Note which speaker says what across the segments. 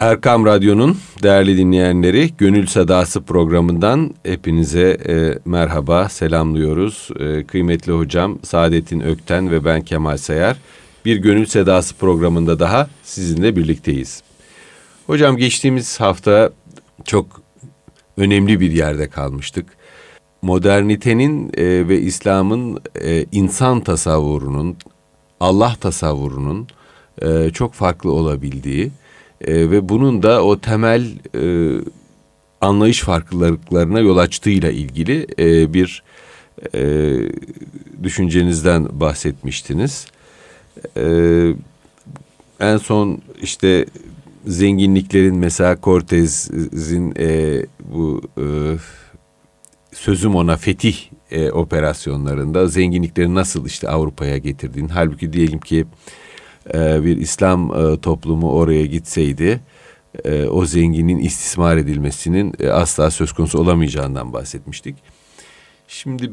Speaker 1: Erkam Radyo'nun değerli dinleyenleri Gönül Sadası programından hepinize e, merhaba selamlıyoruz. E, kıymetli hocam Saadettin Ökten ve ben Kemal Sayar bir Gönül Sedası programında daha sizinle birlikteyiz. Hocam geçtiğimiz hafta çok önemli bir yerde kalmıştık. Modernitenin e, ve İslam'ın e, insan tasavvurunun, Allah tasavvurunun e, çok farklı olabildiği e, ve bunun da o temel e, anlayış farklılıklarına yol açtığıyla ilgili e, bir e, düşüncenizden bahsetmiştiniz. E, en son işte zenginliklerin mesela Cortez'in e, bu e, sözüm ona fetih e, operasyonlarında zenginlikleri nasıl işte Avrupa'ya getirdiğini halbuki diyelim ki e, bir İslam e, toplumu oraya gitseydi e, o zenginin istismar edilmesinin e, asla söz konusu olamayacağından bahsetmiştik. Şimdi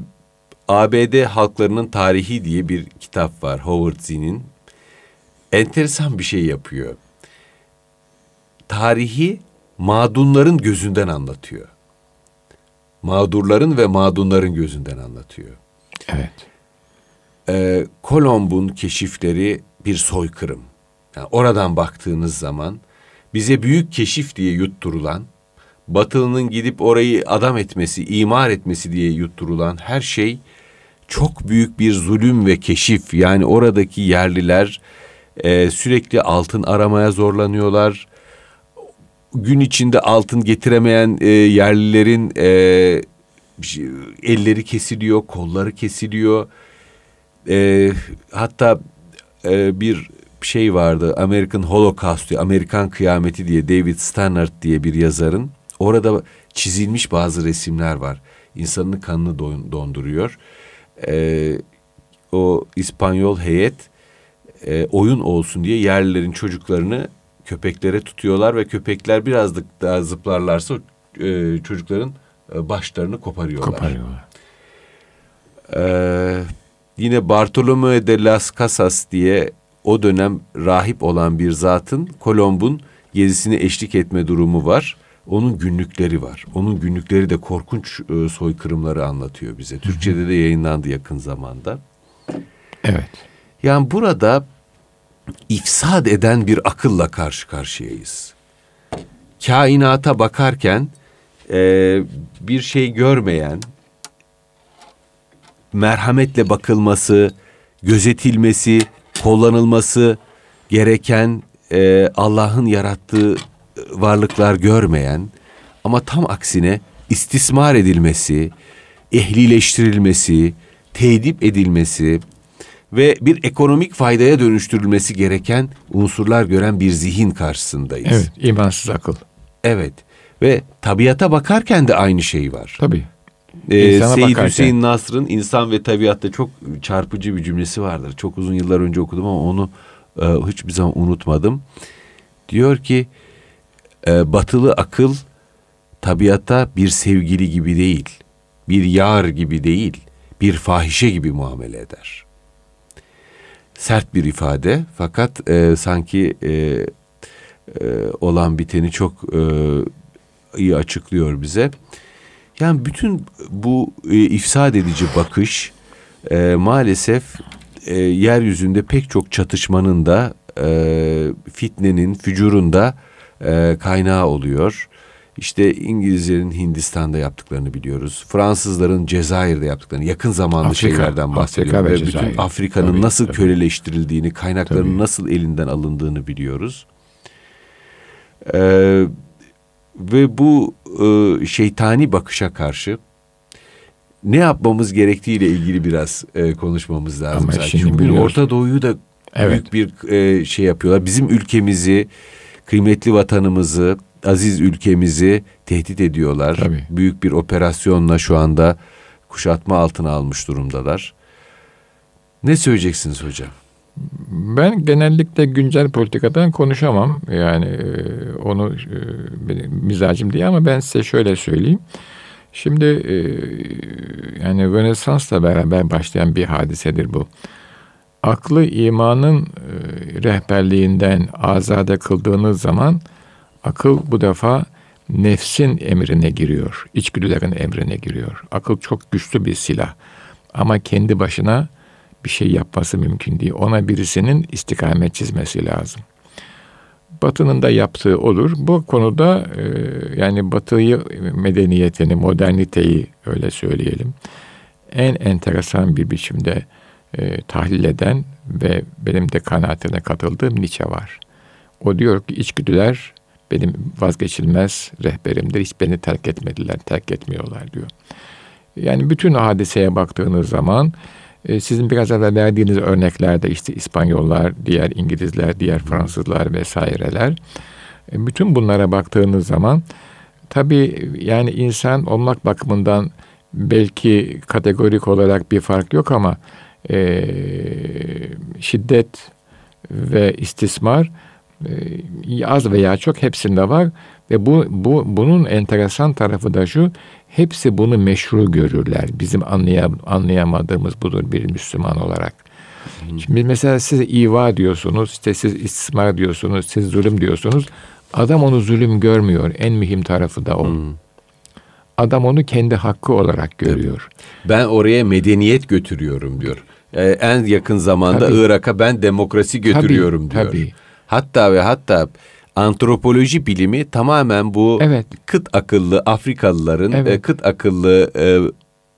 Speaker 1: ABD halklarının tarihi diye bir kitap var Howard Zinn'in. Enteresan bir şey yapıyor. Tarihi mağdunların gözünden anlatıyor. Mağdurların ve mağdunların gözünden anlatıyor.
Speaker 2: Evet.
Speaker 1: Ee, Kolomb'un keşifleri bir soykırım. Yani oradan baktığınız zaman bize büyük keşif diye yutturulan, Batılı'nın gidip orayı adam etmesi, imar etmesi diye yutturulan her şey çok büyük bir zulüm ve keşif. Yani oradaki yerliler e, sürekli altın aramaya zorlanıyorlar. Gün içinde altın getiremeyen e, yerlilerin e, elleri kesiliyor, kolları kesiliyor. E, hatta e, bir şey vardı. American Holocaust diye, Amerikan Kıyameti diye David Stannard diye bir yazarın. Orada çizilmiş bazı resimler var. İnsanın kanını donduruyor. E, o İspanyol heyet e, oyun olsun diye yerlilerin çocuklarını köpeklere tutuyorlar ve köpekler biraz daha zıplarlarsa e, çocukların e, başlarını koparıyorlar.
Speaker 2: Koparıyorlar.
Speaker 1: Ee, yine Bartolomeo de las Casas diye o dönem rahip olan bir zatın Kolomb'un gezisine eşlik etme durumu var. Onun günlükleri var. Onun günlükleri de korkunç e, soykırımları anlatıyor bize. Türkçe'de de yayınlandı yakın zamanda.
Speaker 2: Evet.
Speaker 1: Yani burada ifsad eden bir akılla karşı karşıyayız. Kainata bakarken e, bir şey görmeyen, merhametle bakılması, gözetilmesi, kullanılması gereken e, Allah'ın yarattığı varlıklar görmeyen ama tam aksine istismar edilmesi, ehlileştirilmesi, tedip edilmesi ve bir ekonomik faydaya dönüştürülmesi gereken unsurlar gören bir zihin karşısındayız.
Speaker 2: Evet, imansız akıl.
Speaker 1: Evet ve tabiata bakarken de aynı şey var.
Speaker 2: Tabii.
Speaker 1: Ee, Seyyid bakarken. Hüseyin Nasr'ın İnsan ve Tabiat'ta çok çarpıcı bir cümlesi vardır. Çok uzun yıllar önce okudum ama onu e, hiçbir zaman unutmadım. Diyor ki e, batılı akıl tabiata bir sevgili gibi değil, bir yar gibi değil, bir fahişe gibi muamele eder. Sert bir ifade fakat e, sanki e, e, olan biteni çok e, iyi açıklıyor bize. Yani bütün bu e, ifsad edici bakış e, maalesef e, yeryüzünde pek çok çatışmanın da e, fitnenin, fücurun da e, kaynağı oluyor. İşte İngilizlerin Hindistan'da yaptıklarını biliyoruz. Fransızların Cezayir'de yaptıklarını, yakın zamanlı Afrika, şeylerden bahsediyorum. Afrika ve, ve bütün Afrika'nın nasıl tabii. köleleştirildiğini, kaynaklarının tabii. nasıl elinden alındığını biliyoruz. Ee, ve bu e, şeytani bakışa karşı ne yapmamız gerektiğiyle ilgili biraz e, konuşmamız lazım. Ama şimdi Çünkü Orta Doğu'yu da evet. büyük bir e, şey yapıyorlar. Bizim ülkemizi, kıymetli vatanımızı, aziz ülkemizi tehdit ediyorlar. Tabii. Büyük bir operasyonla şu anda kuşatma altına almış durumdalar. Ne söyleyeceksiniz hocam?
Speaker 2: Ben genellikle güncel politikadan konuşamam. Yani e, onu e, benim mizacım diye ama ben size şöyle söyleyeyim. Şimdi e, yani Rönesans'la beraber başlayan bir hadisedir bu. Aklı imanın rehberliğinden azade kıldığınız zaman Akıl bu defa nefsin emrine giriyor. İçgüdülerin emrine giriyor. Akıl çok güçlü bir silah. Ama kendi başına bir şey yapması mümkün değil. Ona birisinin istikamet çizmesi lazım. Batı'nın da yaptığı olur. Bu konuda e, yani Batı'yı medeniyetini, moderniteyi öyle söyleyelim. En enteresan bir biçimde e, tahlil eden ve benim de kanaatine katıldığım Nietzsche var. O diyor ki içgüdüler benim vazgeçilmez rehberimdir. Hiç beni terk etmediler, terk etmiyorlar diyor. Yani bütün hadiseye baktığınız zaman sizin biraz evvel verdiğiniz örneklerde işte İspanyollar, diğer İngilizler, diğer Fransızlar vesaireler. E, bütün bunlara baktığınız zaman tabii yani insan olmak bakımından belki kategorik olarak bir fark yok ama e, şiddet ve istismar e, az veya çok hepsinde var ve bu, bu bunun enteresan tarafı da şu hepsi bunu meşru görürler. Bizim anlayam, anlayamadığımız budur bir Müslüman olarak. Hmm. Şimdi mesela siz iva diyorsunuz, işte siz istismar diyorsunuz, siz zulüm diyorsunuz. Adam onu zulüm görmüyor. En mühim tarafı da o. Hmm. Adam onu kendi hakkı olarak görüyor.
Speaker 1: Ben oraya medeniyet götürüyorum diyor. Ee, en yakın zamanda Irak'a ben demokrasi götürüyorum tabii, diyor. Tabii. Hatta ve hatta antropoloji bilimi tamamen bu evet. kıt akıllı Afrikalıların, evet. e, kıt akıllı e,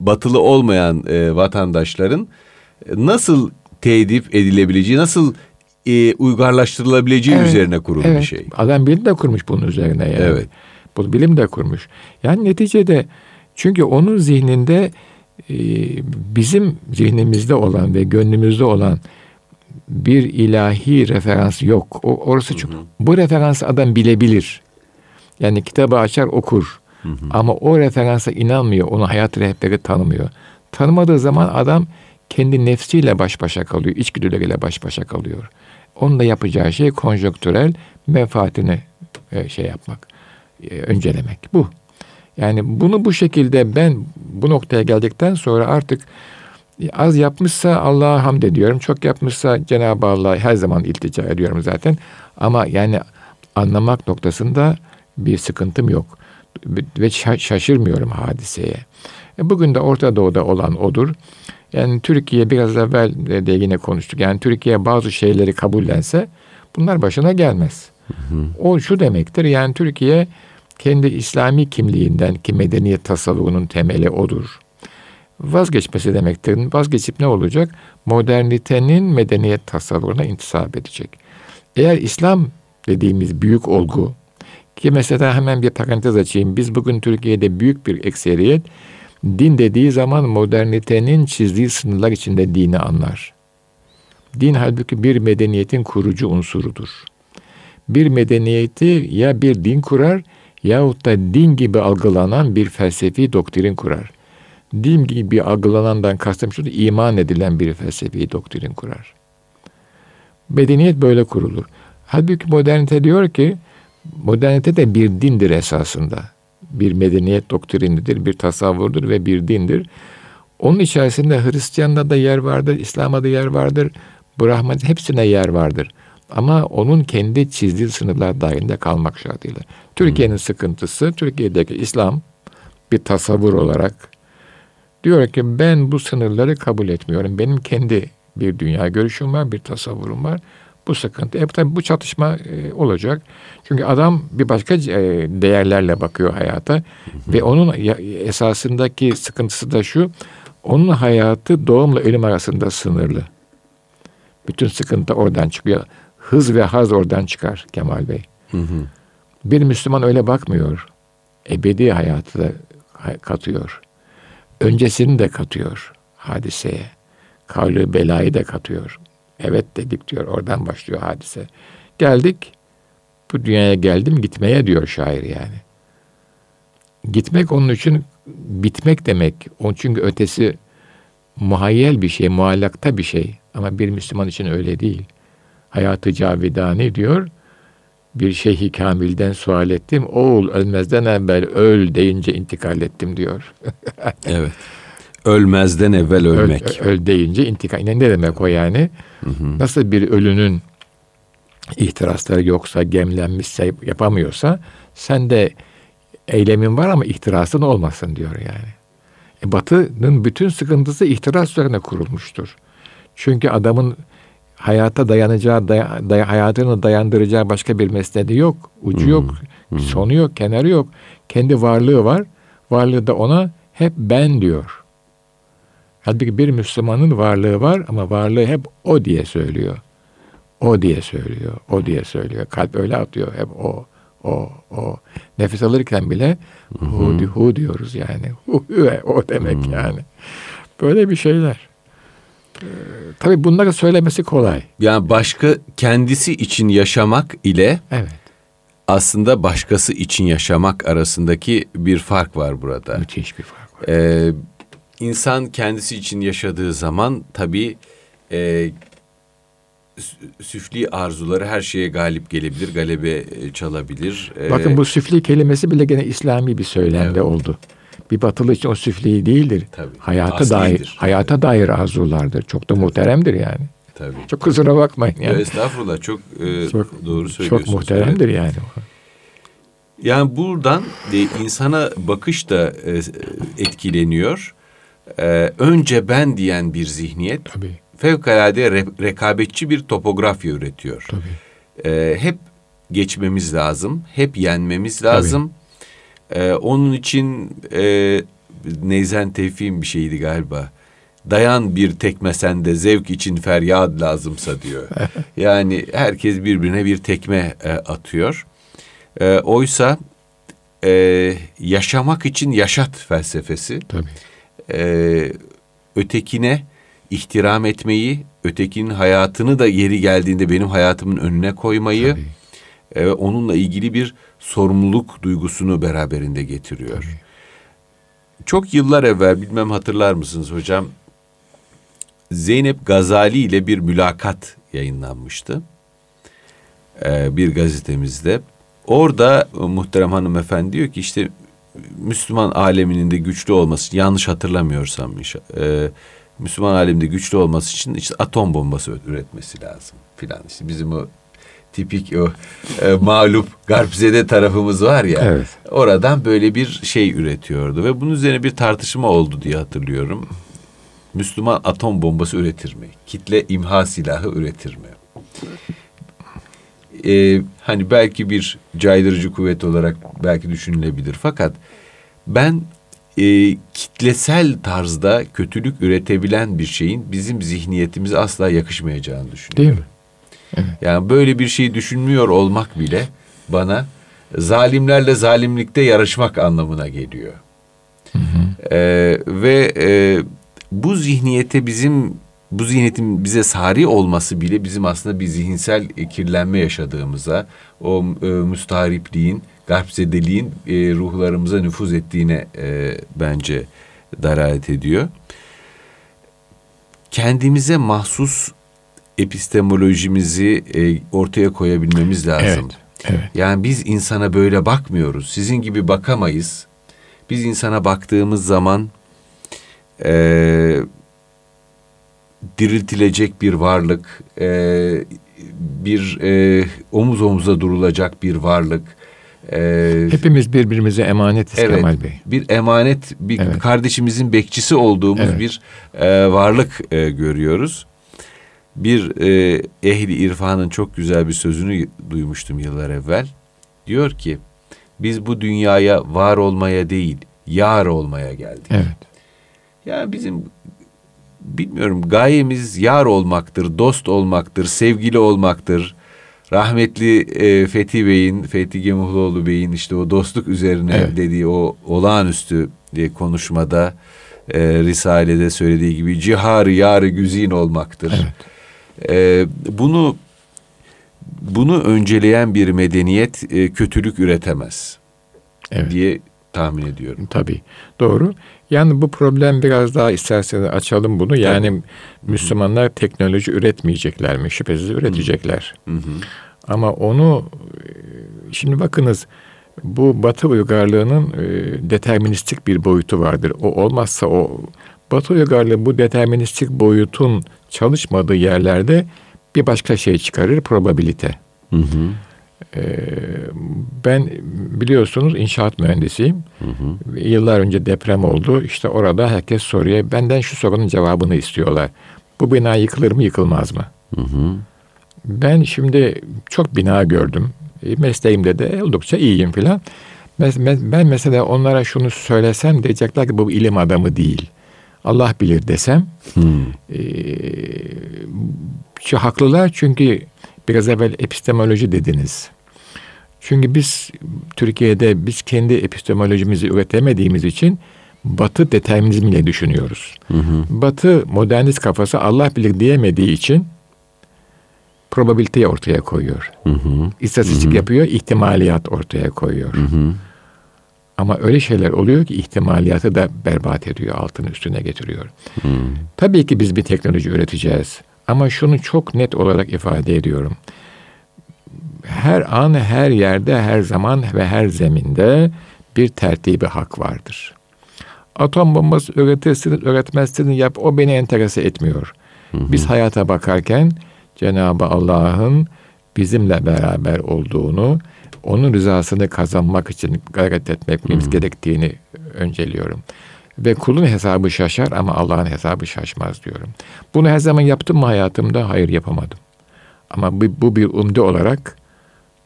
Speaker 1: batılı olmayan e, vatandaşların nasıl tedip edilebileceği, nasıl e, uygarlaştırılabileceği evet. üzerine kurulu evet. bir şey.
Speaker 2: Adam bilim de kurmuş bunun üzerine yani. Evet. Bu bilim de kurmuş. Yani neticede çünkü onun zihninde e, bizim zihnimizde olan ve gönlümüzde olan bir ilahi referans yok. O, orası çok. Hı hı. Bu referansı adam bilebilir. Yani kitabı açar okur. Hı hı. Ama o referansa inanmıyor. Onu hayat rehberi tanımıyor. Tanımadığı zaman adam kendi nefsiyle baş başa kalıyor. İçgüdüleriyle baş başa kalıyor. Onun da yapacağı şey konjonktürel menfaatini e, şey yapmak, e, öncelemek. Bu. Yani bunu bu şekilde ben bu noktaya geldikten sonra artık Az yapmışsa Allah'a hamd ediyorum. Çok yapmışsa Cenab-ı Allah'a her zaman iltica ediyorum zaten. Ama yani anlamak noktasında bir sıkıntım yok. Ve şaşırmıyorum hadiseye. E, bugün de Orta Doğu'da olan odur. Yani Türkiye biraz evvel de yine konuştuk. Yani Türkiye bazı şeyleri kabullense bunlar başına gelmez. Hı hı. O şu demektir. Yani Türkiye kendi İslami kimliğinden ki medeniyet tasavvuğunun temeli odur vazgeçmesi demektir. Vazgeçip ne olacak? Modernitenin medeniyet tasavvuruna intisap edecek. Eğer İslam dediğimiz büyük olgu ki mesela hemen bir parantez açayım. Biz bugün Türkiye'de büyük bir ekseriyet din dediği zaman modernitenin çizdiği sınırlar içinde dini anlar. Din halbuki bir medeniyetin kurucu unsurudur. Bir medeniyeti ya bir din kurar yahut da din gibi algılanan bir felsefi doktrin kurar din gibi algılanandan kastım şu iman edilen bir felsefi doktrin kurar. Medeniyet böyle kurulur. Halbuki modernite diyor ki modernite de bir dindir esasında. Bir medeniyet doktrinidir, bir tasavvurdur ve bir dindir. Onun içerisinde Hristiyan'da da yer vardır, İslam'da da yer vardır, Brahman hepsine yer vardır. Ama onun kendi çizdiği sınırlar dahilinde kalmak şartıyla. Türkiye'nin hmm. sıkıntısı, Türkiye'deki İslam bir tasavvur olarak Diyor ki ben bu sınırları kabul etmiyorum. Benim kendi bir dünya görüşüm var, bir tasavvurum var. Bu sıkıntı. E tabii bu çatışma e, olacak. Çünkü adam bir başka e, değerlerle bakıyor hayata. Hı hı. Ve onun esasındaki sıkıntısı da şu. Onun hayatı doğumla ölüm arasında sınırlı. Bütün sıkıntı oradan çıkıyor. Hız ve haz oradan çıkar Kemal Bey. Hı hı. Bir Müslüman öyle bakmıyor. Ebedi hayatı da katıyor öncesini de katıyor hadiseye. Kavli belayı da katıyor. Evet dedik diyor. Oradan başlıyor hadise. Geldik. Bu dünyaya geldim gitmeye diyor şair yani. Gitmek onun için bitmek demek. Onun çünkü ötesi muhayyel bir şey, muallakta bir şey. Ama bir Müslüman için öyle değil. Hayatı cavidani diyor. Bir şeyhi kamilden sual ettim. Oğul ölmezden evvel öl deyince intikal ettim diyor.
Speaker 1: evet. Ölmezden evvel ölmek.
Speaker 2: Öl, öl deyince intikal. Ne demek o yani? Hı hı. Nasıl bir ölünün ihtirasları yoksa, gemlenmişse, yapamıyorsa sen de eylemin var ama ihtirasın olmasın diyor yani. E, batının bütün sıkıntısı ihtiras üzerine kurulmuştur. Çünkü adamın hayata dayanacağı, day, day, hayatını dayandıracağı başka bir mesnedi yok. Ucu hmm. yok, hmm. sonu yok, kenarı yok. Kendi varlığı var. Varlığı da ona hep ben diyor. Halbuki bir Müslümanın varlığı var ama varlığı hep o diye söylüyor. O diye söylüyor, o diye söylüyor. Kalp öyle atıyor hep o, o, o. Nefes alırken bile hu, hu diyoruz yani. Hu, o demek hmm. yani. Böyle bir şeyler. Tabii bunları söylemesi kolay.
Speaker 1: Yani başka kendisi için yaşamak ile
Speaker 2: evet.
Speaker 1: aslında başkası için yaşamak arasındaki bir fark var burada.
Speaker 2: Müthiş bir fark var.
Speaker 1: Ee, insan kendisi için yaşadığı zaman tabii e, süfli arzuları her şeye galip gelebilir, galebe e, çalabilir.
Speaker 2: Ee, Bakın bu süfli kelimesi bile gene İslami bir söylemde evet. oldu. Bir batılı için o süfli değildir. Tabii. Hayata Aslidir. dair, hayata dair arzulardır. Çok da Tabii. muhteremdir yani.
Speaker 1: Tabii.
Speaker 2: Çok kusura bakmayın yani.
Speaker 1: Ya estağfurullah çok, e, çok doğru söylüyorsunuz.
Speaker 2: Çok muhteremdir evet. yani.
Speaker 1: Yani buradan e, insana bakış da e, etkileniyor. E, önce ben diyen bir zihniyet.
Speaker 2: Tabii
Speaker 1: fevkalade re- rekabetçi bir topografya üretiyor.
Speaker 2: Tabii.
Speaker 1: Ee, hep geçmemiz lazım, hep yenmemiz lazım. Ee, onun için e, Neyzen Tevfik'in bir şeydi galiba. Dayan bir tekme sende zevk için feryat lazımsa diyor. yani herkes birbirine bir tekme e, atıyor. E, oysa e, yaşamak için yaşat felsefesi.
Speaker 2: Tabii.
Speaker 1: E, ötekine ihtiram etmeyi, ötekinin hayatını da yeri geldiğinde benim hayatımın önüne koymayı, e, onunla ilgili bir sorumluluk duygusunu beraberinde getiriyor. Tabii. Çok yıllar evvel bilmem hatırlar mısınız hocam? Zeynep Gazali ile bir mülakat yayınlanmıştı. Ee, bir gazetemizde. Orada e, muhterem hanımefendi diyor ki işte Müslüman aleminin de güçlü olması yanlış hatırlamıyorsam e, Müslüman alemde güçlü olması için işte atom bombası üretmesi lazım filan. İşte bizim o tipik o e, mağlup garpzede tarafımız var ya.
Speaker 2: Evet.
Speaker 1: Oradan böyle bir şey üretiyordu ve bunun üzerine bir tartışma oldu diye hatırlıyorum. Müslüman atom bombası üretir mi? Kitle imha silahı üretir mi? Ee, hani belki bir caydırıcı kuvvet olarak belki düşünülebilir. Fakat ben e, kitlesel tarzda kötülük üretebilen bir şeyin bizim zihniyetimize asla yakışmayacağını düşünüyorum.
Speaker 2: Değil mi? Evet.
Speaker 1: Yani böyle bir şeyi düşünmüyor olmak bile bana zalimlerle zalimlikte yarışmak anlamına geliyor.
Speaker 2: Hı hı.
Speaker 1: Ee, ve e, bu zihniyete bizim bu zihniyetin bize sari olması bile bizim aslında bir zihinsel kirlenme yaşadığımıza, o e, müstahripliğin, garpzedeliğin e, ruhlarımıza nüfuz ettiğine e, bence dalalet ediyor. Kendimize mahsus epistemolojimizi e, ortaya koyabilmemiz lazım.
Speaker 2: Evet, evet.
Speaker 1: Yani biz insana böyle bakmıyoruz. Sizin gibi bakamayız. Biz insana baktığımız zaman e, diriltilecek bir varlık, e, bir e, omuz omuza durulacak bir varlık,
Speaker 2: ee, Hepimiz birbirimize emanetiz evet, Kemal Bey.
Speaker 1: Bir emanet, bir evet. kardeşimizin bekçisi olduğumuz evet. bir e, varlık e, görüyoruz. Bir e, ehli irfanın çok güzel bir sözünü duymuştum yıllar evvel. Diyor ki, biz bu dünyaya var olmaya değil, yar olmaya geldik.
Speaker 2: Evet.
Speaker 1: Ya bizim bilmiyorum gayemiz yar olmaktır, dost olmaktır, sevgili olmaktır rahmetli e, Fethi Bey'in, Fethi Gemuhluoğlu Bey'in işte o dostluk üzerine evet. dediği o olağanüstü diye konuşmada e, Risale'de söylediği gibi cihar yarı güzin olmaktır.
Speaker 2: Evet.
Speaker 1: E, bunu bunu önceleyen bir medeniyet e, kötülük üretemez evet. diye tahmin ediyorum.
Speaker 2: Tabii doğru. Yani bu problem biraz daha isterseniz açalım bunu. Yani Tabii. Müslümanlar teknoloji üretmeyecekler mi? Şüphesiz üretecekler.
Speaker 1: Hı hı.
Speaker 2: Ama onu şimdi bakınız bu Batı uygarlığının e, deterministik bir boyutu vardır. O olmazsa o Batı uygarlığı bu deterministik boyutun çalışmadığı yerlerde bir başka şey çıkarır probabilite. Hı hı. Ee, ben biliyorsunuz inşaat mühendisiyim. Hı hı. Yıllar önce deprem oldu. İşte orada herkes soruyor. Benden şu sorunun cevabını istiyorlar. Bu bina yıkılır mı yıkılmaz mı? Hı hı. Ben şimdi çok bina gördüm. E, mesleğimde de oldukça iyiyim filan. Ben mesela onlara şunu söylesem diyecekler ki bu ilim adamı değil. Allah bilir desem. Hmm. E, haklılar çünkü biraz evvel epistemoloji dediniz. Çünkü biz Türkiye'de biz kendi epistemolojimizi üretemediğimiz için Batı determinizmiyle düşünüyoruz. Hı hı. Batı modernist kafası Allah bilir diyemediği için probabiliteyi ortaya koyuyor. Hı hı. İstatistik hı hı. yapıyor, ihtimaliyat ortaya koyuyor. Hı hı. Ama öyle şeyler oluyor ki ihtimaliyatı da berbat ediyor, altını üstüne getiriyor. Hı. Tabii ki biz bir teknoloji üreteceğiz. Ama şunu çok net olarak ifade ediyorum. Her an, her yerde, her zaman ve her zeminde bir tertibi hak vardır. Atom bombası üretirsin, üretmezsin yap o beni enterese etmiyor. Hı. Biz hayata bakarken Cenab-ı Allah'ın bizimle beraber olduğunu, onun rızasını kazanmak için gayret etmemiz hmm. gerektiğini önceliyorum. Ve kulun hesabı şaşar ama Allah'ın hesabı şaşmaz diyorum. Bunu her zaman yaptım mı hayatımda? Hayır yapamadım. Ama bu, bu bir umde olarak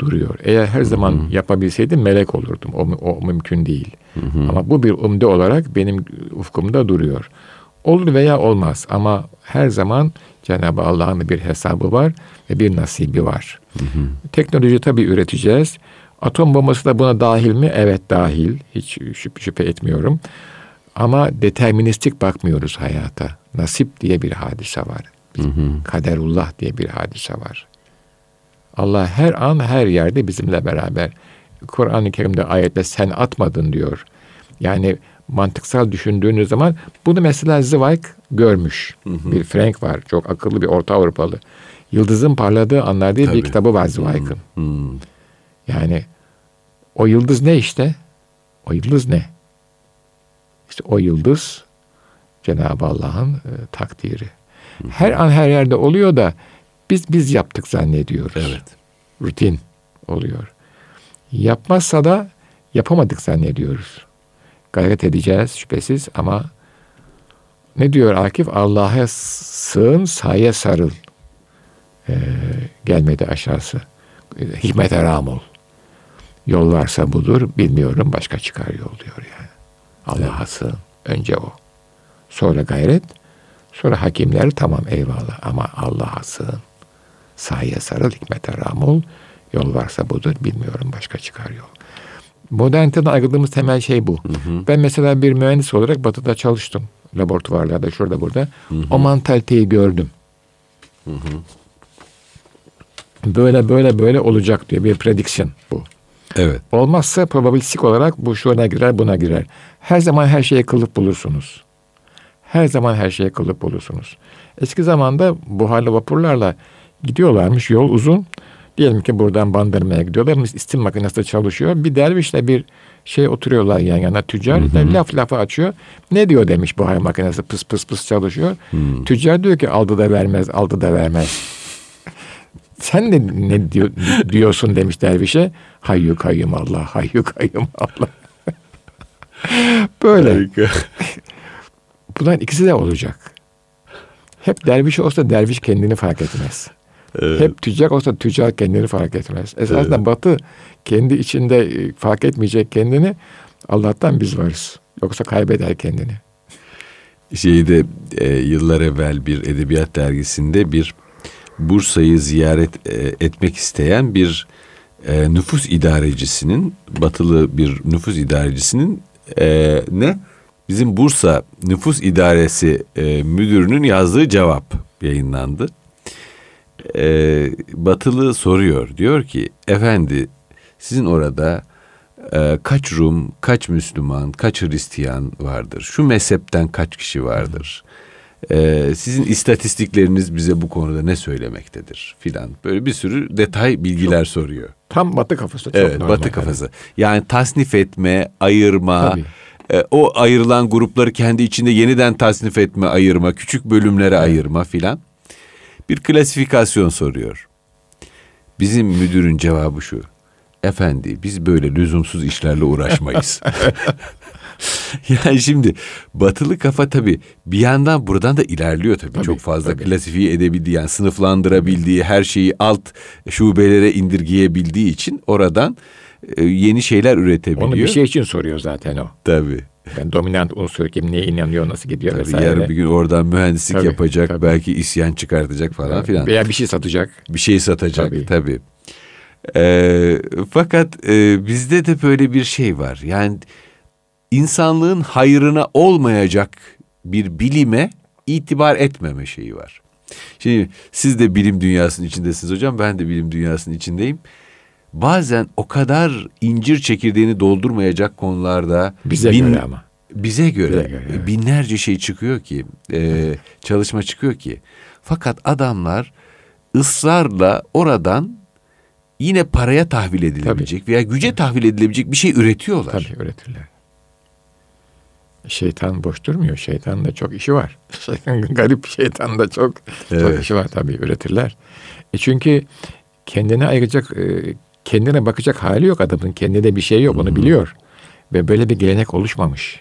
Speaker 2: duruyor. Eğer her zaman hı yapabilseydim melek olurdum. O, o mümkün değil. Hı-hı. Ama bu bir umde olarak benim ufkumda duruyor. Olur veya olmaz ama her zaman Cenab-ı Allah'ın bir hesabı var ve bir nasibi var. Hı hı. Teknoloji tabii üreteceğiz. Atom bombası da buna dahil mi? Evet dahil. Hiç şüphe, şüphe etmiyorum. Ama deterministik bakmıyoruz hayata. Nasip diye bir hadise var. Hı hı. Kaderullah diye bir hadise var. Allah her an her yerde bizimle beraber. Kur'an-ı Kerim'de ayette sen atmadın diyor. Yani mantıksal düşündüğünüz zaman bunu mesela Zweig görmüş. Hı hı. Bir Frank var. Çok akıllı bir Orta Avrupalı. Yıldızın parladığı anlar diye Tabii. bir kitabı var Zweig'ın. Yani o yıldız ne işte? O yıldız ne? İşte o yıldız Cenab-ı Allah'ın e, takdiri. Hı. Her an her yerde oluyor da biz biz yaptık zannediyoruz. Evet. Rutin oluyor. Yapmazsa da yapamadık zannediyoruz gayret edeceğiz şüphesiz ama ne diyor Akif? Allah'a sığın, saye sarıl. Ee, gelmedi aşağısı. Hikmete ram ol. Yol varsa budur, bilmiyorum başka çıkar yol diyor yani. Allah'a evet. Önce o. Sonra gayret. Sonra hakimler tamam eyvallah ama Allah'a sığın. Saye sarıl, hikmete ram ol. Yol varsa budur, bilmiyorum başka çıkar yol. Moderniteden ayrıldığımız temel şey bu. Hı hı. Ben mesela bir mühendis olarak batıda çalıştım. Laboratuvarlarda şurada burada. Hı hı. O mantaliteyi gördüm. Hı hı. Böyle böyle böyle olacak diyor bir prediction bu.
Speaker 1: Evet.
Speaker 2: Olmazsa probabilistik olarak bu şuna girer buna girer. Her zaman her şeye kılıp bulursunuz. Her zaman her şeye kılıp bulursunuz. Eski zamanda buharlı vapurlarla gidiyorlarmış yol uzun. Diyelim ki buradan bandırmaya gidiyorlar. istim makinesi çalışıyor. Bir dervişle bir şey oturuyorlar yan yana tüccar. Hı hı. Laf lafı açıyor. Ne diyor demiş buhar makinesi pıs pıs pıs çalışıyor. Hı. Tüccar diyor ki aldı da vermez, aldı da vermez. Sen de ne diyor, diyorsun demiş dervişe. Hayyu kayyum Allah, hayyu kayyum Allah. Böyle. Bunların ikisi de olacak. Hep derviş olsa derviş kendini fark etmez. Evet. Hep tüccar olsa tüccar kendini fark etmez. Esasında evet. Batı kendi içinde e, fark etmeyecek kendini Allah'tan biz varız. Yoksa kaybeder kendini.
Speaker 1: Şeyde e, yıllar evvel bir edebiyat dergisinde bir Bursa'yı ziyaret e, etmek isteyen bir e, nüfus idarecisinin batılı bir nüfus idarecisinin e, ne bizim Bursa nüfus idaresi müdürünün yazdığı cevap yayınlandı batılı soruyor. Diyor ki efendi sizin orada kaç Rum, kaç Müslüman, kaç Hristiyan vardır? Şu mezhepten kaç kişi vardır? E, sizin istatistikleriniz bize bu konuda ne söylemektedir filan. Böyle bir sürü detay bilgiler çok, soruyor.
Speaker 2: Tam batı kafası. Çok
Speaker 1: evet, batı kafası. Yani tasnif etme, ayırma, Tabii. E, o ayrılan grupları kendi içinde yeniden tasnif etme, ayırma, küçük bölümlere evet. ayırma filan bir klasifikasyon soruyor. Bizim müdürün cevabı şu. Efendi biz böyle lüzumsuz işlerle uğraşmayız. yani şimdi batılı kafa tabii bir yandan buradan da ilerliyor tabii. tabii Çok fazla tabii. klasifiye edebildiği yani sınıflandırabildiği her şeyi alt şubelere indirgeyebildiği için oradan e, yeni şeyler üretebiliyor. Onu
Speaker 2: bir şey için soruyor zaten o.
Speaker 1: Tabii.
Speaker 2: Yani dominant unsur kim neye inanıyor nasıl gidiyor
Speaker 1: tabii
Speaker 2: vesaire.
Speaker 1: Yarın bir gün oradan mühendislik tabii, yapacak tabii. belki isyan çıkartacak falan tabii. filan.
Speaker 2: Veya bir şey satacak.
Speaker 1: Bir şey satacak tabii. tabii. Ee, fakat e, bizde de böyle bir şey var. Yani insanlığın hayrına olmayacak bir bilime itibar etmeme şeyi var. Şimdi siz de bilim dünyasının içindesiniz hocam. Ben de bilim dünyasının içindeyim. Bazen o kadar incir çekirdeğini doldurmayacak konularda
Speaker 2: bize bin, göre ama
Speaker 1: bize göre, bize göre evet. binlerce şey çıkıyor ki, e, çalışma çıkıyor ki. Fakat adamlar ısrarla oradan yine paraya tahvil edilebilecek Tabii. veya güce Tabii. tahvil edilebilecek bir şey üretiyorlar.
Speaker 2: Tabii üretirler. Şeytan boş durmuyor. Şeytan da çok işi var. Garip şeytan da çok evet. çok işi var tabii üretirler. E çünkü kendine ayıracak, e, kendine bakacak hali yok adamın. Kendine bir şey yok, onu biliyor. Ve böyle bir gelenek oluşmamış.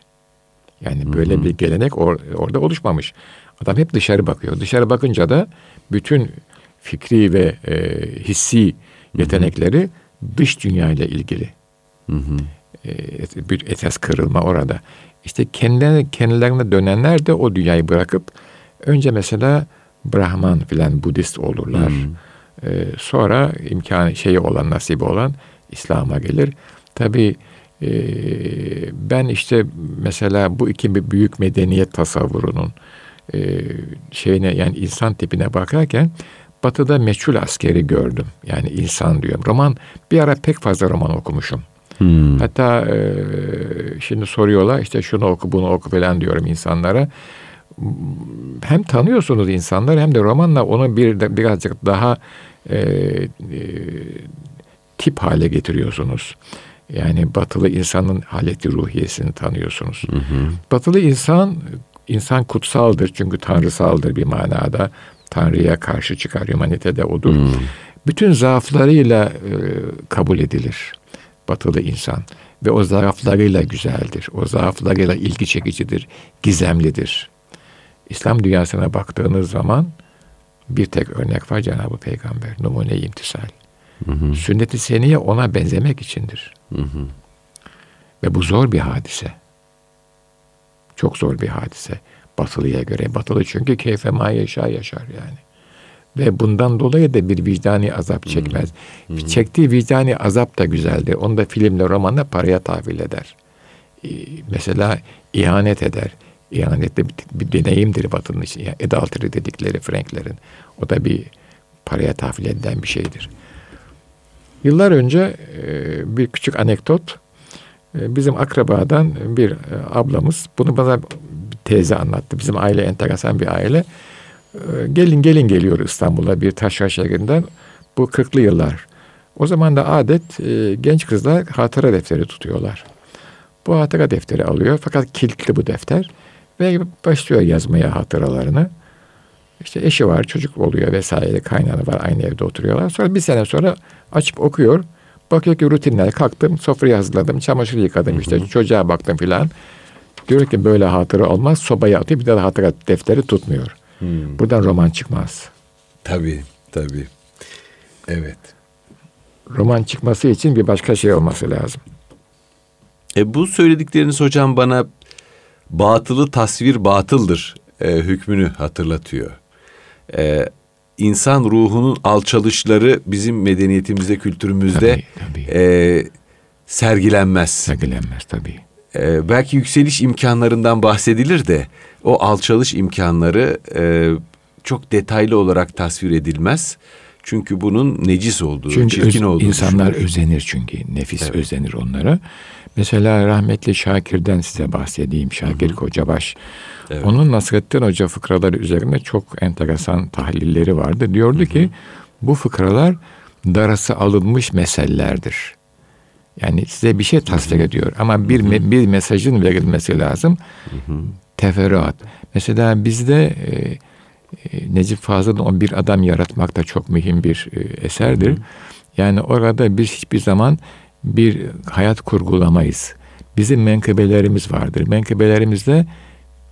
Speaker 2: Yani böyle bir gelenek or, orada oluşmamış. Adam hep dışarı bakıyor. Dışarı bakınca da bütün fikri ve e, hissi yetenekleri dış dünya ile ilgili. Hı hı. E, bir esas kırılma orada. İşte kendilerine, kendilerine dönenler de o dünyayı bırakıp önce mesela Brahman filan Budist olurlar. Hmm. Ee, sonra imkanı şeyi olan nasibi olan İslam'a gelir. Tabi e, ben işte mesela bu iki büyük medeniyet tasavvurunun e, şeyine yani insan tipine bakarken Batı'da meçhul askeri gördüm. Yani insan diyorum. Roman bir ara pek fazla roman okumuşum. Hmm. Hatta e, şimdi soruyorlar işte şunu oku bunu oku falan diyorum insanlara. Hem tanıyorsunuz insanları hem de romanla onu bir birazcık daha e, e, tip hale getiriyorsunuz. Yani batılı insanın haleti ruhiyesini tanıyorsunuz. Hı hı. Batılı insan insan kutsaldır çünkü tanrısaldır bir manada. Tanrı'ya karşı çıkar. Humanite de odur. Hmm. Bütün zaaflarıyla e, kabul edilir batılı insan. Ve o zaaflarıyla güzeldir. O zaaflarıyla ilgi çekicidir. Gizemlidir. İslam dünyasına baktığınız zaman bir tek örnek var Cenab-ı Peygamber. Numune imtisal. Hı Sünnet-i seniye ona benzemek içindir. Hı hı. Ve bu zor bir hadise. Çok zor bir hadise. Batılıya göre. Batılı çünkü keyfe ma yaşa yaşar yani. Ve bundan dolayı da bir vicdani azap çekmez. Hmm. Hmm. Çektiği vicdani azap da güzeldir. Onu da filmle, romanla paraya tahvil eder. Ee, mesela ihanet eder. İhanet de bir, bir deneyimdir Batı'nın için. Yani adultery dedikleri Franklerin. O da bir paraya tahvil edilen bir şeydir. Yıllar önce e, bir küçük anekdot. E, bizim akrabadan bir e, ablamız bunu bana teyze anlattı. Bizim aile enteresan bir aile. Gelin gelin geliyor İstanbul'a bir taşra şehrinden. Bu 40'lı yıllar. O zaman da adet e, genç kızlar hatıra defteri tutuyorlar. Bu hatıra defteri alıyor fakat kilitli bu defter ve başlıyor yazmaya hatıralarını. İşte eşi var, çocuk oluyor vesaire, kaynanı var, aynı evde oturuyorlar. Sonra bir sene sonra açıp okuyor. Bakıyor ki rutinler, kalktım, sofrayı hazırladım, çamaşır yıkadım, işte çocuğa baktım filan. Diyor ki böyle hatıra olmaz, sobaya atıyor, bir daha hatıra defteri tutmuyor. Hmm. Buradan roman çıkmaz.
Speaker 1: Tabii, tabii. Evet.
Speaker 2: Roman çıkması için bir başka şey olması lazım.
Speaker 1: E bu söyledikleriniz hocam bana batılı tasvir batıldır e, hükmünü hatırlatıyor. E, insan ruhunun alçalışları bizim medeniyetimizde, kültürümüzde tabii, tabii. E, sergilenmez.
Speaker 2: Sergilenmez tabii.
Speaker 1: E, belki yükseliş imkanlarından bahsedilir de o alçalış imkanları e, çok detaylı olarak tasvir edilmez. Çünkü bunun necis olduğu,
Speaker 2: çünkü çirkin öz, olduğu insanlar düşünülür. özenir çünkü. Nefis evet. özenir onlara. Mesela rahmetli Şakir'den size bahsedeyim. Şakir Hı-hı. Kocabaş. Evet. Onun Nasrettin Hoca fıkraları üzerinde çok enteresan tahlilleri vardı. Diyordu Hı-hı. ki bu fıkralar darası alınmış mesellerdir. Yani size bir şey tasvir ediyor ama bir me, bir mesajın verilmesi lazım. Hı hı. Teferruat. Mesela bizde e, e, Necip Fazıl'ın bir adam yaratmak da çok mühim bir e, eserdir. Hı hı. Yani orada biz hiçbir zaman bir hayat kurgulamayız. Bizim menkıbelerimiz vardır. Menkıbelerimizde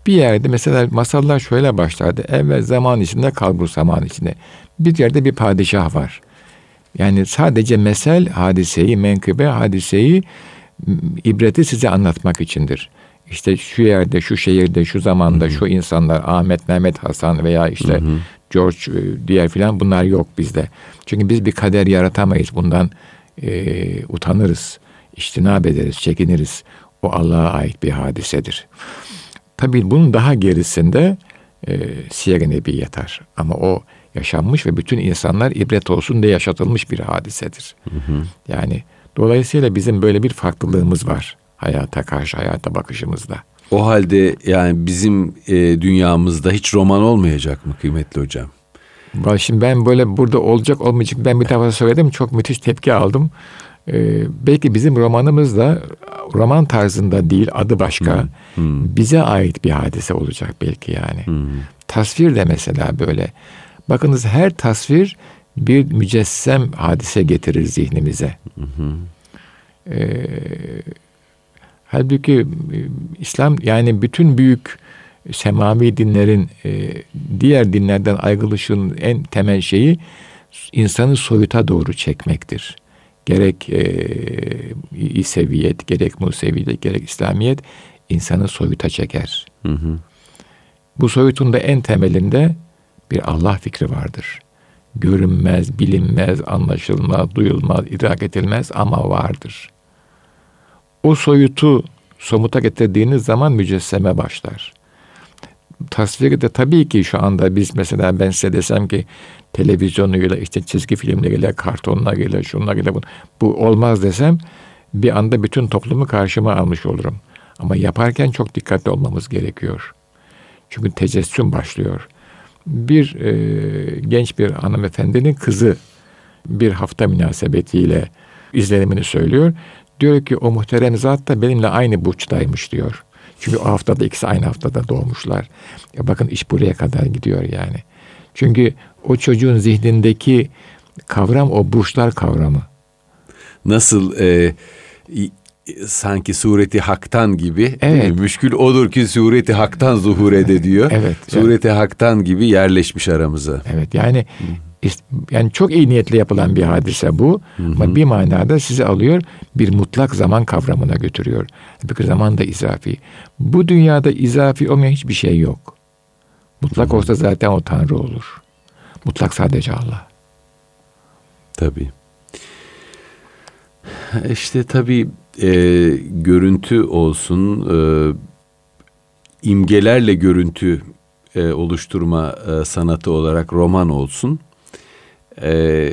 Speaker 2: bir yerde mesela masallar şöyle başlardı. Evvel zaman içinde kalbur zaman içinde. Bir yerde bir padişah var. Yani sadece mesel hadiseyi, menkıbe hadiseyi, ibreti size anlatmak içindir. İşte şu yerde, şu şehirde, şu zamanda, Hı-hı. şu insanlar, Ahmet, Mehmet, Hasan veya işte Hı-hı. George e, diğer filan bunlar yok bizde. Çünkü biz bir kader yaratamayız. Bundan e, utanırız, iştinab ederiz, çekiniriz. O Allah'a ait bir hadisedir. Tabii bunun daha gerisinde e, Siyer-i Nebi yatar. Ama o yaşanmış ve bütün insanlar ibret olsun diye yaşatılmış bir hadisedir. Hı hı. Yani dolayısıyla bizim böyle bir farklılığımız var hayata karşı, hayata bakışımızda.
Speaker 1: O halde yani bizim e, dünyamızda hiç roman olmayacak mı kıymetli hocam?
Speaker 2: Şimdi ben böyle burada olacak olmayacak ben bir defa söyledim çok müthiş tepki aldım. Ee, belki bizim romanımız da roman tarzında değil adı başka. Hmm. Hmm. Bize ait bir hadise olacak belki yani. Hmm. Tasvir de mesela böyle. Bakınız her tasvir bir mücessem hadise getirir zihnimize. Hmm. Ee, halbuki e, İslam yani bütün büyük semavi dinlerin e, diğer dinlerden ayrılışın en temel şeyi insanı soyuta doğru çekmektir gerek e, İseviyet, gerek Museviyet, gerek İslamiyet insanı soyuta çeker. Hı hı. Bu soyutun da en temelinde bir Allah fikri vardır. Görünmez, bilinmez, anlaşılmaz, duyulmaz, idrak edilmez ama vardır. O soyutu somuta getirdiğiniz zaman mücesseme başlar. Tasviri de tabii ki şu anda biz mesela ben size desem ki televizyonuyla, işte çizgi filmleriyle, kartonlarıyla, şunlarıyla bu, bu olmaz desem bir anda bütün toplumu karşıma almış olurum. Ama yaparken çok dikkatli olmamız gerekiyor. Çünkü tecessüm başlıyor. Bir e, genç bir hanımefendinin kızı bir hafta münasebetiyle izlenimini söylüyor. Diyor ki o muhterem zat da benimle aynı burçtaymış diyor. Çünkü o haftada ikisi aynı haftada doğmuşlar. Ya bakın iş buraya kadar gidiyor yani. Çünkü o çocuğun zihnindeki kavram o burçlar kavramı.
Speaker 1: Nasıl e, sanki sureti haktan gibi evet. müşkül odur ki sureti haktan zuhur ede diyor. evet. Sureti evet. haktan gibi yerleşmiş aramıza.
Speaker 2: Evet yani yani çok iyi niyetle yapılan bir hadise bu. Hı hı. Ama bir manada sizi alıyor bir mutlak zaman kavramına götürüyor. Bir zaman da izafi. Bu dünyada izafi olmayan hiçbir şey yok. Mutlak olsa zaten o Tanrı olur. Mutlak sadece Allah.
Speaker 1: Tabii. İşte tabii e, görüntü olsun, e, imgelerle görüntü e, oluşturma e, sanatı olarak roman olsun. E,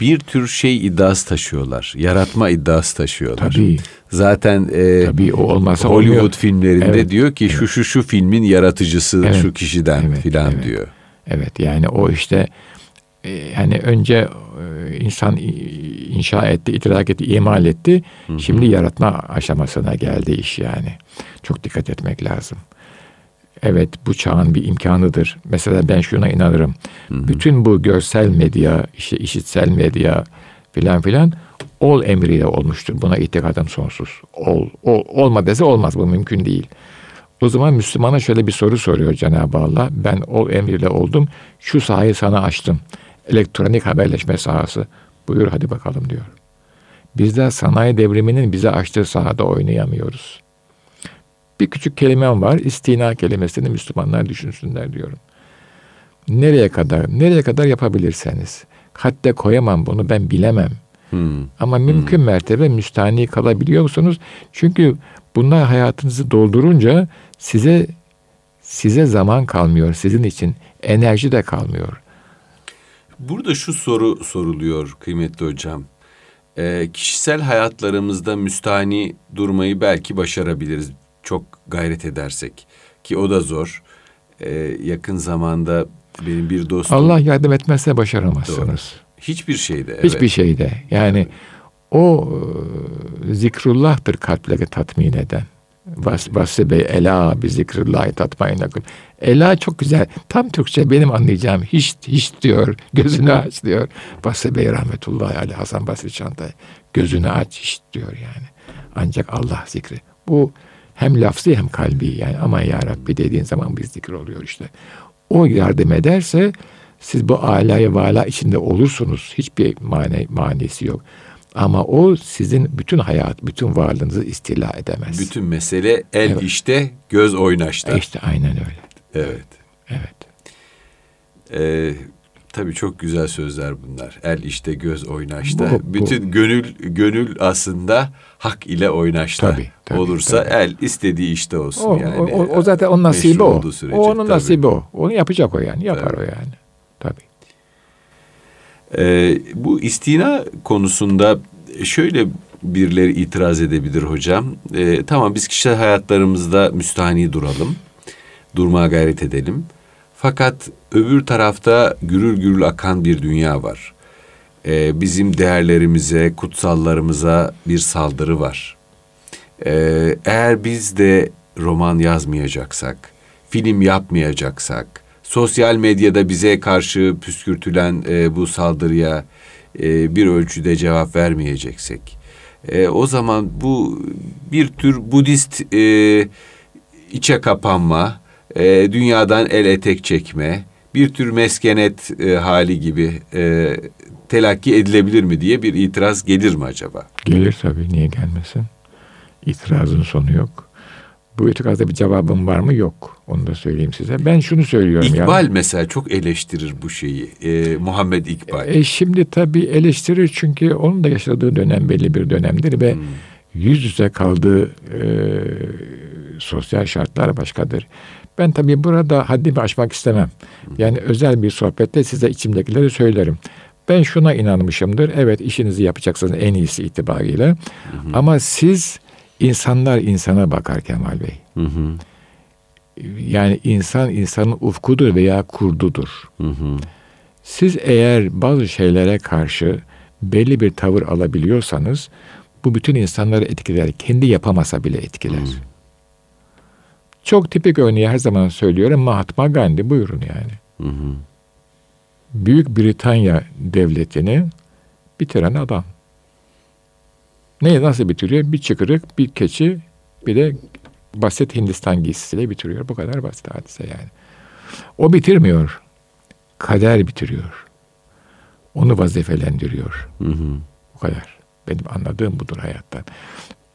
Speaker 1: bir tür şey iddiası taşıyorlar. Yaratma iddiası taşıyorlar. Tabii. Zaten e, Tabii, o olmasa Hollywood olmuyor. filmlerinde evet. diyor ki evet. şu şu şu filmin yaratıcısı evet. şu kişiden evet. filan
Speaker 2: evet.
Speaker 1: diyor.
Speaker 2: Evet yani o işte e, yani önce e, insan inşa etti, idrak etti, imal etti. Hı-hı. Şimdi yaratma aşamasına geldi iş yani. Çok dikkat etmek lazım. Evet bu çağın bir imkanıdır. Mesela ben şuna inanırım. Hı-hı. Bütün bu görsel medya, işte işitsel medya filan filan ol emriyle olmuştur. Buna itikadım sonsuz. Ol, ol olma dese olmaz bu mümkün değil. O zaman Müslümana şöyle bir soru soruyor Cenab-ı Allah. Ben ol emriyle oldum. Şu sahayı sana açtım. Elektronik haberleşme sahası. Buyur hadi bakalım diyor. Biz de sanayi devriminin bize açtığı sahada oynayamıyoruz. Bir küçük kelimem var. İstina kelimesini Müslümanlar düşünsünler diyorum. Nereye kadar? Nereye kadar yapabilirseniz. Hatta koyamam bunu ben bilemem. Hmm. Ama mümkün hmm. mertebe müstahni kalabiliyor musunuz? Çünkü bunlar hayatınızı doldurunca size size zaman kalmıyor sizin için. Enerji de kalmıyor.
Speaker 1: Burada şu soru soruluyor kıymetli hocam. E, kişisel hayatlarımızda müstahni durmayı belki başarabiliriz. Çok gayret edersek. Ki o da zor. E, yakın zamanda benim bir dostum...
Speaker 2: Allah yardım etmezse başaramazsınız. Doğru.
Speaker 1: Hiçbir şeyde.
Speaker 2: Evet. Hiçbir şeyde. Yani o e, zikrullah'tır kalpleri tatmin eden. Vas, Vasfi Bey, Ela bi zikrillahi tatmainne Ela çok güzel. Tam Türkçe benim anlayacağım. Hiç, hiç diyor. Gözünü aç diyor. Vasfi Bey rahmetullahi aleyh Hasan Basri Çantay. Gözünü aç hiç diyor yani. Ancak Allah zikri. Bu hem lafzı hem kalbi yani ama ya Rabbi dediğin zaman bir zikir oluyor işte. O yardım ederse siz bu alaya vala içinde olursunuz. Hiçbir mane, manesi yok. Ama o sizin bütün hayat, bütün varlığınızı istila edemez.
Speaker 1: Bütün mesele el evet. işte, göz oynaşta.
Speaker 2: E işte aynen öyle.
Speaker 1: Evet.
Speaker 2: Evet.
Speaker 1: Ee, tabii çok güzel sözler bunlar. El işte, göz oynaşta. Bu, bütün bu. gönül gönül aslında hak ile oynaşta. Tabii, tabii, Olursa tabii. el istediği işte olsun
Speaker 2: o,
Speaker 1: yani.
Speaker 2: O, o, o zaten onun nasibi o. Sürece, o onun tabii. nasibi o. Onu yapacak o yani. Yapar tabii. o yani.
Speaker 1: Ee, bu istina konusunda şöyle birileri itiraz edebilir hocam. Ee, tamam biz kişisel hayatlarımızda müstahni duralım. Durmaya gayret edelim. Fakat öbür tarafta gürül gürül akan bir dünya var. Ee, bizim değerlerimize, kutsallarımıza bir saldırı var. Ee, eğer biz de roman yazmayacaksak, film yapmayacaksak, sosyal medyada bize karşı püskürtülen e, bu saldırıya e, bir ölçüde cevap vermeyeceksek, e, o zaman bu bir tür Budist e, içe kapanma, e, dünyadan el etek çekme, bir tür meskenet e, hali gibi e, telakki edilebilir mi diye bir itiraz gelir mi acaba?
Speaker 2: Gelir tabii, niye gelmesin? İtirazın sonu yok. Bu itirazda bir cevabım var mı? Yok. Onu da söyleyeyim size. Ben şunu söylüyorum
Speaker 1: İkbal ya. mesela çok eleştirir bu şeyi. Ee, Muhammed İkbal.
Speaker 2: E, şimdi tabii eleştirir çünkü onun da yaşadığı dönem belli bir dönemdir ve hmm. yüz yüze kaldığı e, sosyal şartlar başkadır. Ben tabii burada haddimi aşmak istemem. Hmm. Yani özel bir sohbette size içimdekileri söylerim. Ben şuna inanmışımdır. Evet işinizi yapacaksınız en iyisi itibariyle. Hı Ama siz İnsanlar insana bakar Kemal Bey. Hı hı. Yani insan insanın ufkudur veya kurdudur. Hı hı. Siz eğer bazı şeylere karşı belli bir tavır alabiliyorsanız bu bütün insanları etkiler. Kendi yapamasa bile etkiler. Hı. Çok tipik örneği her zaman söylüyorum Mahatma Gandhi buyurun yani. Hı hı. Büyük Britanya devletini bitiren adam. Neyi nasıl bitiriyor? Bir çıkırık, bir keçi, bir de basit Hindistan giysisiyle bitiriyor. Bu kadar basit hadise yani. O bitirmiyor. Kader bitiriyor. Onu vazifelendiriyor. Hı hı. Bu kadar. Benim anladığım budur hayattan.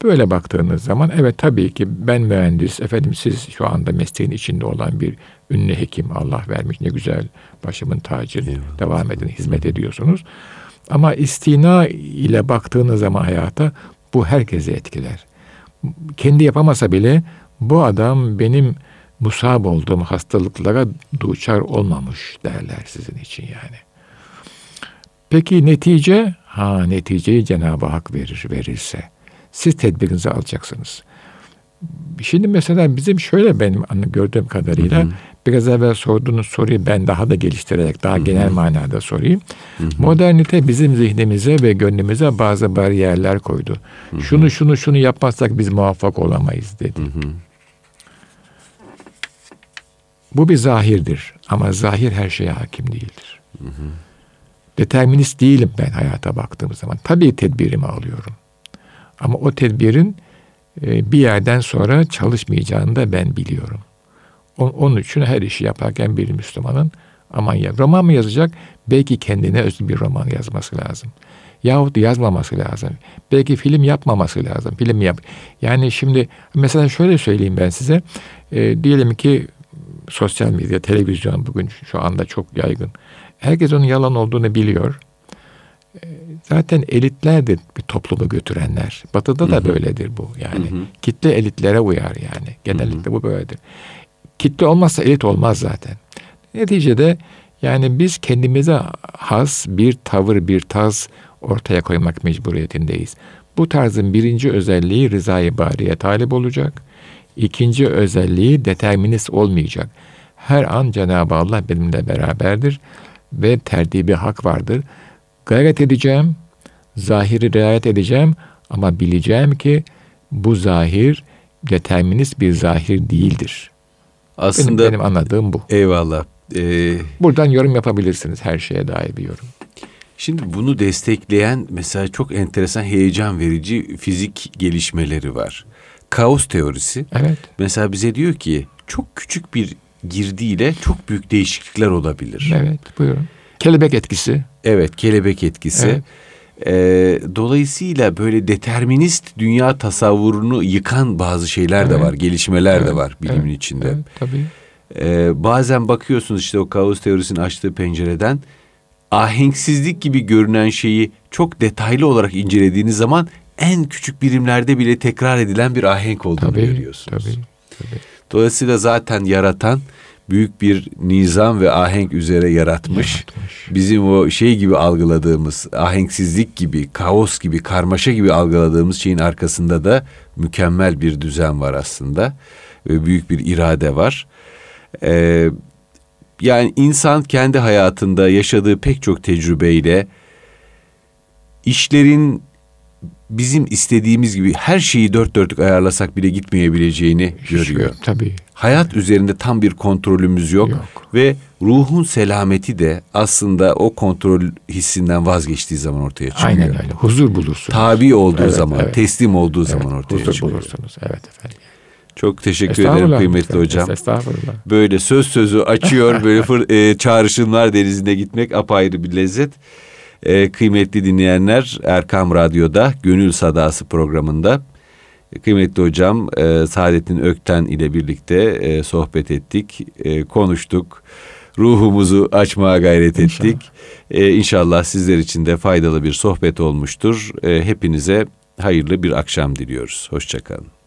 Speaker 2: Böyle baktığınız zaman evet tabii ki ben mühendis, efendim siz şu anda mesleğin içinde olan bir ünlü hekim Allah vermiş ne güzel başımın tacı devam edin hizmet ediyorsunuz. Ama istina ile baktığınız zaman hayata bu herkese etkiler. Kendi yapamasa bile bu adam benim musab olduğum hastalıklara duçar olmamış derler sizin için yani. Peki netice? Ha neticeyi Cenab-ı Hak verir, verirse. Siz tedbirinizi alacaksınız. Şimdi mesela bizim şöyle benim gördüğüm kadarıyla hı hı. Biraz evvel sorduğunuz soruyu ben daha da geliştirerek daha hı hı. genel manada sorayım. Hı hı. Modernite bizim zihnimize ve gönlümüze bazı bariyerler koydu. Hı hı. Şunu şunu şunu yapmazsak biz muvaffak olamayız dedi. Hı hı. Bu bir zahirdir ama zahir her şeye hakim değildir. Hı hı. Determinist değilim ben hayata baktığım zaman. Tabii tedbirimi alıyorum. Ama o tedbirin ee, bir yerden sonra çalışmayacağını da ben biliyorum. Onun için her işi yaparken bir Müslümanın aman ya roman mı yazacak? Belki kendine özgü bir roman yazması lazım. Yahut yazmaması lazım. Belki film yapmaması lazım. Film yap. Yani şimdi mesela şöyle söyleyeyim ben size. E, diyelim ki sosyal medya, televizyon bugün şu anda çok yaygın. Herkes onun yalan olduğunu biliyor. Zaten elitlerdir bir toplumu götürenler. Batı'da da hı hı. böyledir bu yani. Hı hı. Kitle elitlere uyar yani. Genellikle hı hı. bu böyledir. Kitle olmazsa elit olmaz zaten. Neticede yani biz kendimize has bir tavır, bir taz ortaya koymak mecburiyetindeyiz. Bu tarzın birinci özelliği rızayı bariye talip olacak. İkinci özelliği determinist olmayacak. Her an Cenab-ı Allah benimle beraberdir ve tertibi hak vardır. Gayret edeceğim, zahiri riayet edeceğim ama bileceğim ki bu zahir determinist bir zahir değildir.
Speaker 1: Aslında
Speaker 2: benim, benim anladığım bu.
Speaker 1: Eyvallah. Ee,
Speaker 2: Buradan yorum yapabilirsiniz her şeye dair bir yorum.
Speaker 1: Şimdi bunu destekleyen mesela çok enteresan heyecan verici fizik gelişmeleri var. Kaos teorisi.
Speaker 2: Evet.
Speaker 1: Mesela bize diyor ki çok küçük bir girdiyle çok büyük değişiklikler olabilir.
Speaker 2: Evet buyurun. Kelebek etkisi.
Speaker 1: Evet kelebek etkisi. Evet. Ee, dolayısıyla böyle determinist dünya tasavvurunu yıkan bazı şeyler evet. de var, gelişmeler evet. de var bilimin evet. içinde. Evet,
Speaker 2: tabii.
Speaker 1: Ee, bazen bakıyorsunuz işte o kaos teorisinin açtığı pencereden ahenksizlik gibi görünen şeyi çok detaylı olarak incelediğiniz zaman en küçük birimlerde bile tekrar edilen bir ahenk olduğunu
Speaker 2: tabii,
Speaker 1: görüyorsunuz.
Speaker 2: Tabii, tabii.
Speaker 1: Dolayısıyla zaten yaratan büyük bir nizam ve ahenk üzere yaratmış. yaratmış. Bizim o şey gibi algıladığımız ahenksizlik gibi, kaos gibi, karmaşa gibi algıladığımız şeyin arkasında da mükemmel bir düzen var aslında. Ve büyük bir irade var. Ee, yani insan kendi hayatında yaşadığı pek çok tecrübeyle işlerin bizim istediğimiz gibi her şeyi dört dörtlük ayarlasak bile gitmeyebileceğini görüyor.
Speaker 2: Tabii.
Speaker 1: Hayat üzerinde tam bir kontrolümüz yok, yok ve ruhun selameti de aslında o kontrol hissinden vazgeçtiği zaman ortaya çıkıyor.
Speaker 2: Aynen öyle. Huzur bulursunuz.
Speaker 1: Tabi olduğu evet, zaman, evet. teslim olduğu evet, zaman ortaya
Speaker 2: huzur
Speaker 1: çıkıyor.
Speaker 2: Huzur bulursunuz. Evet efendim.
Speaker 1: Çok teşekkür ederim kıymetli hocam.
Speaker 2: Estağfurullah.
Speaker 1: Böyle söz sözü açıyor, böyle fır, e, çağrışımlar denizinde gitmek apayrı bir lezzet. E, kıymetli dinleyenler Erkam Radyo'da Gönül Sadası programında kıymetli hocam e, Saadettin Ökten ile birlikte e, sohbet ettik, e, konuştuk. Ruhumuzu açmaya gayret ettik. İnşallah. E, inşallah sizler için de faydalı bir sohbet olmuştur. E, hepinize hayırlı bir akşam diliyoruz. Hoşçakalın.